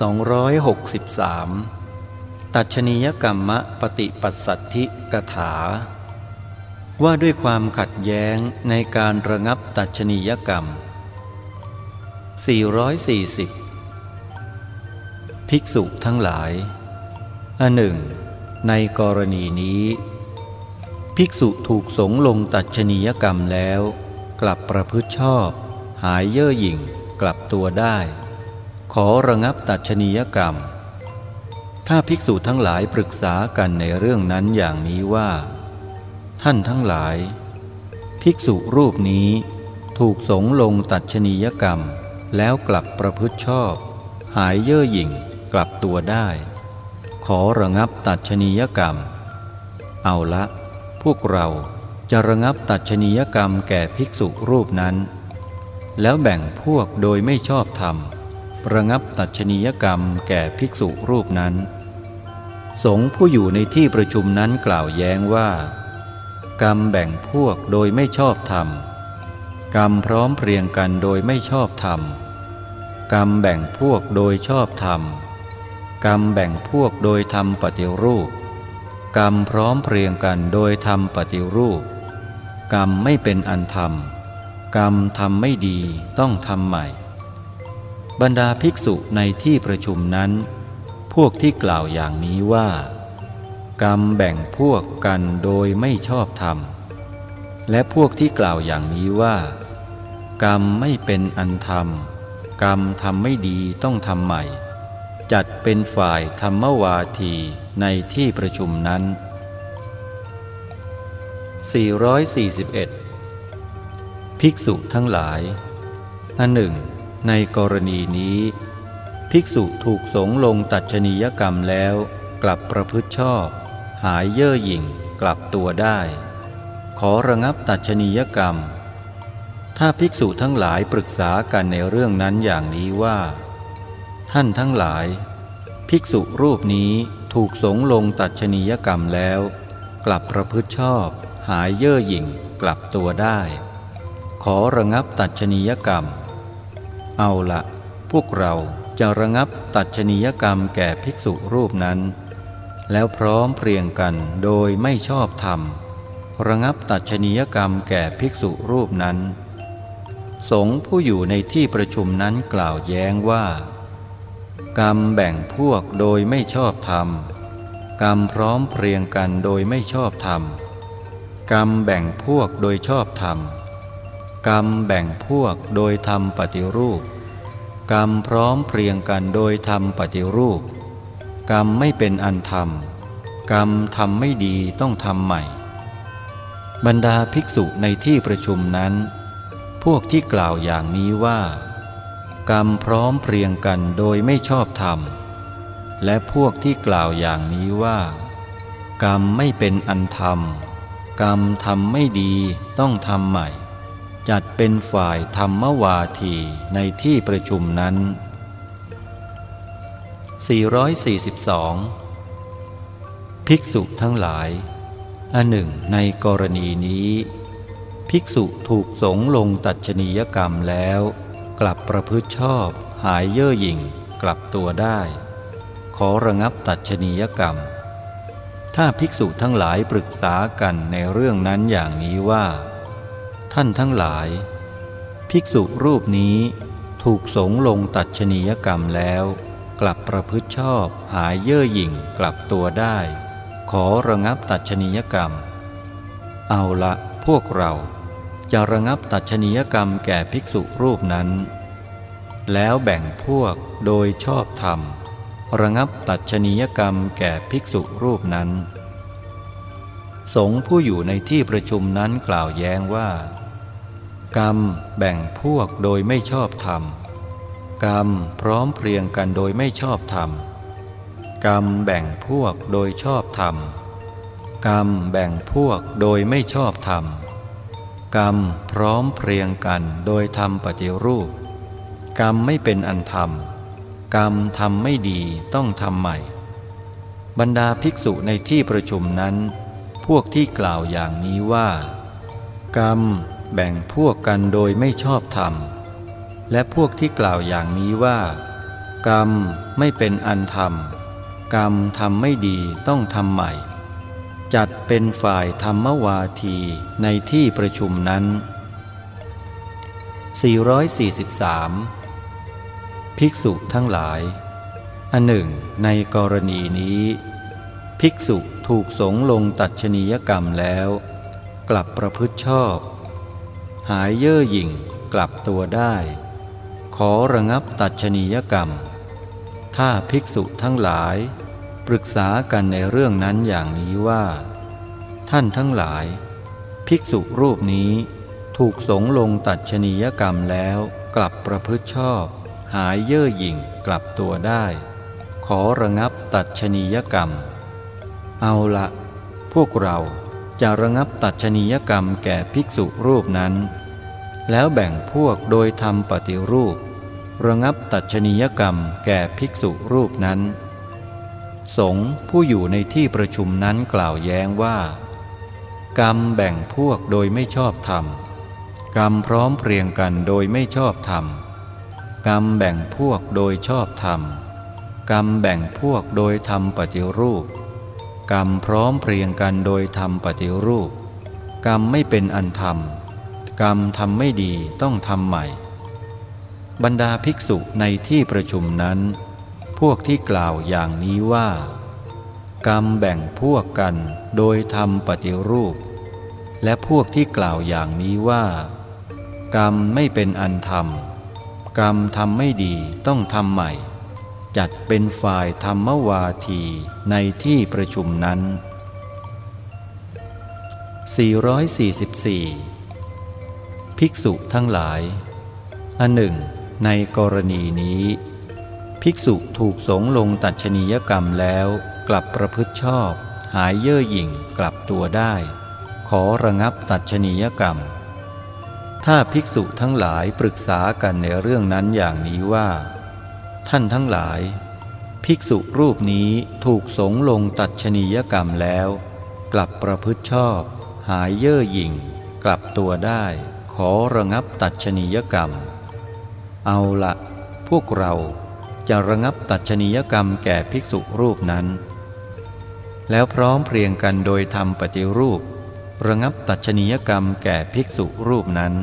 263 ตัชนียกรรมะปฏิปัสสัทธิกถา ว่าด้วยความขัดแย้งในการระงับตัชนียกรรม 440 ภิกษุทั้งหลาย อันหนึ่ง ในกรณีนี้ ภิกษุถูกสงลงตัชนียกรรมแล้ว กลับประพฤติชอบ หายเย่อหยิ่งกลับตัวได้ ขอระงับตัดชนียกรรม ถ้าภิกษุทั้งหลายปรึกษากันในเรื่องนั้นอย่างนี้ว่า ท่านทั้งหลาย ภิกษุรูปนี้ถูกสงลงตัดชนียกรรม แล้วกลับประพฤติชอบ หายเย่อหยิ่งกลับตัวได้ ขอระงับตัดชนียกรรม เอาละ พวกเราจะระงับตัดชนียกรรมแก่ภิกษุรูปนั้น แล้วแบ่งพวกโดยไม่ชอบธรรม ระงับตัชนียกรรมแก่ภิกษุรูปนั้น สงฆ์ผู้อยู่ในที่ประชุมนั้นกล่าวแย้งว่า กรรมแบ่งพวกโดยไม่ชอบธรรม กรรมพร้อมเพรียงกันโดยไม่ชอบธรรม กรรมแบ่งพวกโดยชอบธรรม กรรมแบ่งพวกโดยทำปฏิรูป กรรมพร้อมเพรียงกันโดยทำปฏิรูป กรรมไม่เป็นอันธรรม กรรมทำไม่ดีต้องทำใหม่ บรรดาภิกษุในที่ประชุมนั้น พวกที่กล่าวอย่างนี้ว่า กรรมแบ่งพวกกันโดยไม่ชอบธรรม และพวกที่กล่าวอย่างนี้ว่า กรรมไม่เป็นอันธรรม กรรมทำไม่ดีต้องทำใหม่ จัดเป็นฝ่ายธรรมวาทีในที่ประชุมนั้น 441 ภิกษุทั้งหลายอันหนึ่ง ในกรณีนี้ ภิกษุถูกสงลงตัดชนียกรรมแล้วกลับประพฤติชอบ หายเย่อหยิ่งกลับตัวได้ ขอระงับตัดชนียกรรม ถ้าภิกษุทั้งหลายปรึกษากันในเรื่องนั้นอย่างนี้ว่า ท่านทั้งหลาย ภิกษุรูปนี้ถูกสงลงตัดชนียกรรมแล้ว กลับประพฤติชอบ หายเย่อหยิ่งกลับตัวได้ ขอระงับตัดชนียกรรม เอาละพวกเราจะระงับตัดชนียกรรมแก่ภิกษุรูปนั้น แล้วพร้อมเพรียงกันโดยไม่ชอบธรรม ระงับตัดชนียกรรมแก่ภิกษุรูปนั้น สงผู้อยู่ในที่ประชุมนั้นกล่าวแย้งว่า กรรมแบ่งพวกโดยไม่ชอบธรรม กรรมพร้อมเพรียงกันโดยไม่ชอบธรรม กรรมแบ่งพวกโดยชอบธรรม กรรมแบ่งพวกโดยทำปฏิรูป กรรมพร้อมเพรียงกันโดยทำปฏิรูป กรรมไม่เป็นอันธรรม กรรมทำไม่ดีต้องทำใหม่ บรรดาภิกษุในที่ประชุมนั้น พวกที่กล่าวอย่างนี้ว่า กรรมพร้อมเพรียงกันโดยไม่ชอบธรรม และพวกที่กล่าวอย่างนี้ว่า กรรมไม่เป็นอันธรรม กรรมทำไม่ดีต้องทำใหม่ จัดเป็นฝ่ายธรรมวาทีในที่ประชุมนั้น 442 ภิกษุทั้งหลาย อันหนึ่งในกรณีนี้ ภิกษุถูกสงลงตัดชนียกรรมแล้ว กลับประพฤติชอบหายเย่อหยิ่งกลับตัวได้ ขอระงับตัดชนียกรรม ถ้าภิกษุทั้งหลายปรึกษากันในเรื่องนั้นอย่างนี้ว่า ท่านทั้งหลาย ภิกษุรูปนี้ถูกสงลงตัดชนียกรรมแล้ว กลับประพฤติชอบหายเย่อหยิ่งกลับตัวได้ ขอระงับตัดชนียกรรม เอาละพวกเราจะระงับตัดชนียกรรมแก่ภิกษุรูปนั้น แล้วแบ่งพวกโดยชอบธรรม ระงับตัดชนียกรรมแก่ภิกษุรูปนั้น สงผู้อยู่ในที่ประชุมนั้นกล่าวแย้งว่า กรรมแบ่งพวกโดยไม่ชอบธรรม กรรมพร้อมเพรียงกันโดยไม่ชอบธรรม กรรมแบ่งพวกโดยชอบธรรม กรรมแบ่งพวกโดยไม่ชอบธรรม กรรมพร้อมเพรียงกันโดยทำปฏิรูป กรรมไม่เป็นอันธรรม กรรมทำไม่ดีต้องทำใหม่ บรรดาภิกษุในที่ประชุมนั้น พวกที่กล่าวอย่างนี้ว่า กรรม แบ่งพวกกันโดยไม่ชอบธรรม และพวกที่กล่าวอย่างนี้ว่า กรรมไม่เป็นอันธรรม กรรมทำไม่ดีต้องทำใหม่ จัดเป็นฝ่ายธรรมวาทีในที่ประชุมนั้น 443 ภิกษุทั้งหลาย อันหนึ่ง ในกรณีนี้ ภิกษุถูกสงลงตัดชนียกรรมแล้ว กลับประพฤติชอบ หายเย่อหยิ่งกลับตัวได้ ขอระงับตัดชนียกรรม ถ้าภิกษุทั้งหลาย ปรึกษากันในเรื่องนั้นอย่างนี้ว่า ท่านทั้งหลาย ภิกษุรูปนี้ถูกสงลงตัดชนียกรรมแล้วกลับประพฤติชอบ หายเย่อหยิ่งกลับตัวได้ ขอระงับตัดชนียกรรม เอาละพวกเรา จะระงับตัดชนียกรรมแก่ภิกษุรูปนั้น แล้วแบ่งพวกโดยทำปฏิรูป ระงับตัดชนียกรรมแก่ภิกษุรูปนั้น สงผู้อยู่ในที่ประชุมนั้นกล่าวแย้งว่า กรรมแบ่งพวกโดยไม่ชอบธรรม กรรมพร้อมเพรียงกันโดยไม่ชอบธรรม กรรมแบ่งพวกโดยชอบธรรม กรรมแบ่งพวกโดยทำปฏิรูป กรรมพร้อมเพรียงกันโดยทำปฏิรูป กรรมไม่เป็นอันธรรม กรรมทำไม่ดีต้องทำใหม่ บรรดาภิกษุในที่ประชุมนั้น พวกที่กล่าวอย่างนี้ว่า กรรมแบ่งพวกกันโดยทำปฏิรูป และพวกที่กล่าวอย่างนี้ว่า กรรมไม่เป็นอันธรรม กรรมทำไม่ดีต้องทำใหม่ จัดเป็นฝ่ายธรรมวาทีในที่ประชุมนั้น 444 ภิกษุทั้งหลาย อันหนึ่ง ในกรณีนี้ ภิกษุถูกสงลงตัดชนียกรรมแล้วกลับประพฤติชอบ หายเย่อหยิ่งกลับตัวได้ ขอระงับตัดชนียกรรม ถ้าภิกษุทั้งหลายปรึกษากันในเรื่องนั้นอย่างนี้ว่า ท่านทั้งหลาย ภิกษุรูปนี้ถูกสงลงตัดชนียกรรมแล้ว กลับประพฤติชอบ หายเย่อหยิ่ง กลับตัวได้ ขอระงับตัดชนียกรรม เอาละพวกเราจะระงับตัดชนียกรรมแก่ภิกษุรูปนั้น แล้วพร้อมเพรียงกันโดยทำปฏิรูป ระงับตัดชนียกรรมแก่ภิกษุรูปนั้น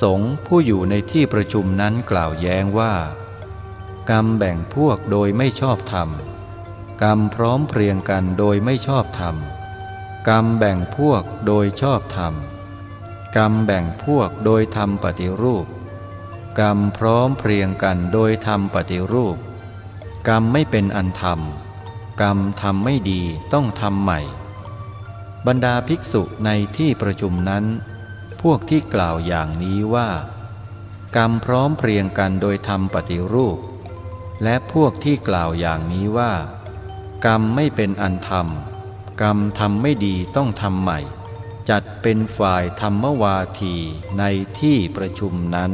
สงผู้อยู่ในที่ประชุมนั้นกล่าวแย้งว่า กรรมแบ่งพวกโดยไม่ชอบธรรม กรรมพร้อมเพรียงกันโดยไม่ชอบธรรม กรรมแบ่งพวกโดยชอบธรรม กรรมแบ่งพวกโดยทำปฏิรูป กรรมพร้อมเพรียงกันโดยทำปฏิรูป กรรมไม่เป็นอันธรรม กรรมทำไม่ดีต้องทำใหม่ บรรดาภิกษุในที่ประชุมนั้น พวกที่กล่าวอย่างนี้ว่า กรรมพร้อมเพรียงกันโดยทำปฏิรูป และพวกที่กล่าวอย่างนี้ว่า กรรมไม่เป็นอันธรรม กรรมทำไม่ดีต้องทำใหม่ จัดเป็นฝ่ายธรรมวาทีในที่ประชุมนั้น